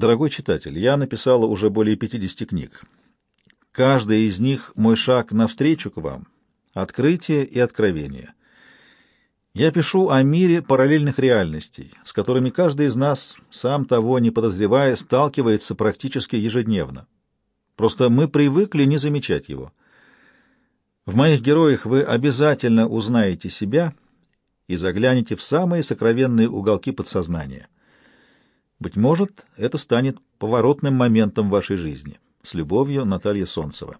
Дорогой читатель, я написала уже более 50 книг. Каждая из них — мой шаг навстречу к вам, открытие и откровение. Я пишу о мире параллельных реальностей, с которыми каждый из нас, сам того не подозревая, сталкивается практически ежедневно. Просто мы привыкли не замечать его. В моих героях вы обязательно узнаете себя и заглянете в самые сокровенные уголки подсознания. Быть может, это станет поворотным моментом вашей жизни. С любовью, Наталья Солнцева.